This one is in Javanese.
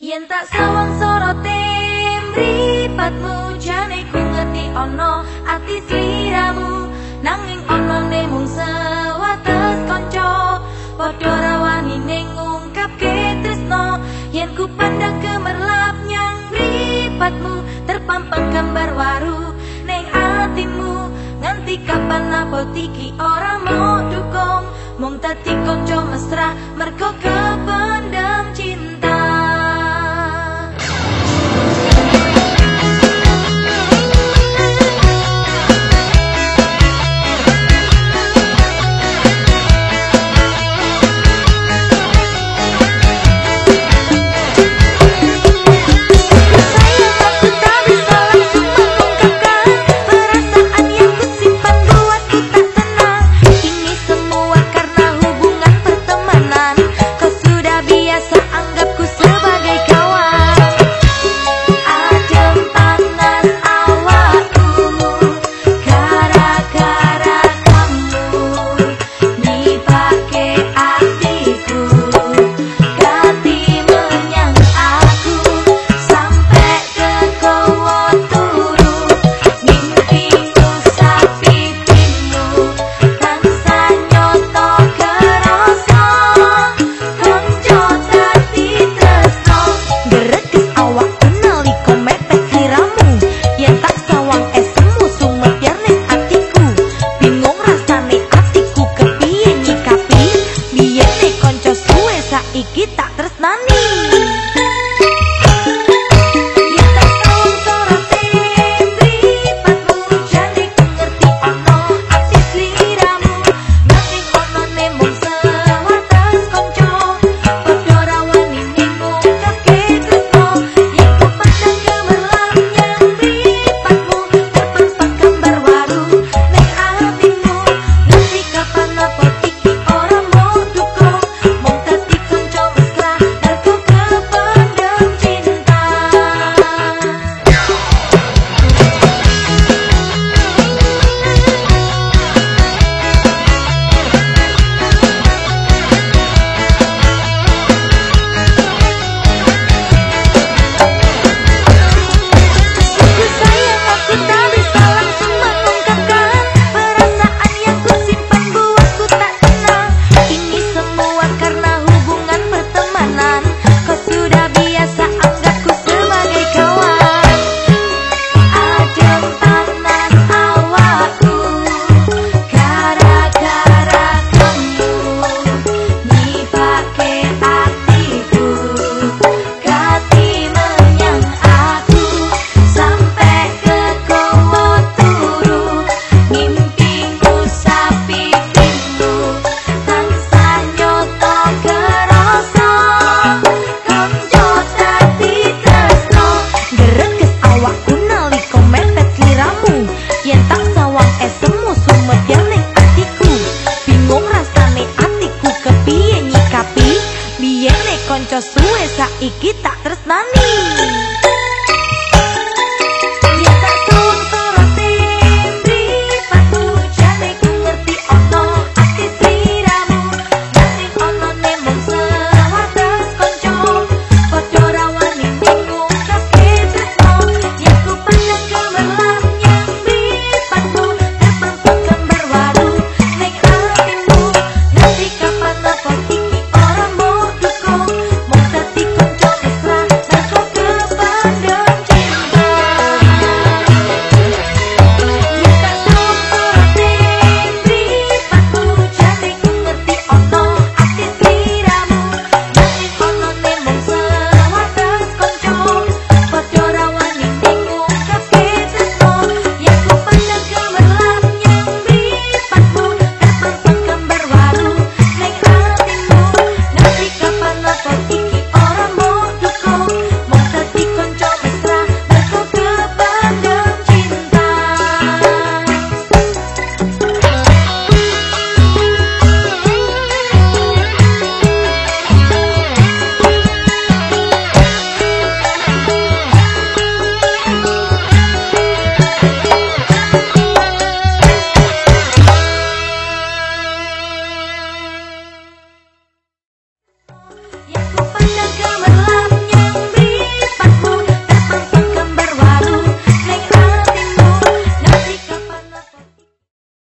Yen tak sawang sorote mripatmu jane ku ngerti ana ati sliramu nanging ana ne mung sewates kanca padha rawani ning ngungkapke tresno. Yen ku pandang gemerlap nyang mripatmu terpampang gambar waru ning atimu nganti kapan apa tiki ora mau dukung mung dadi kanca mesra mergo kependam kanca suwe saiki tak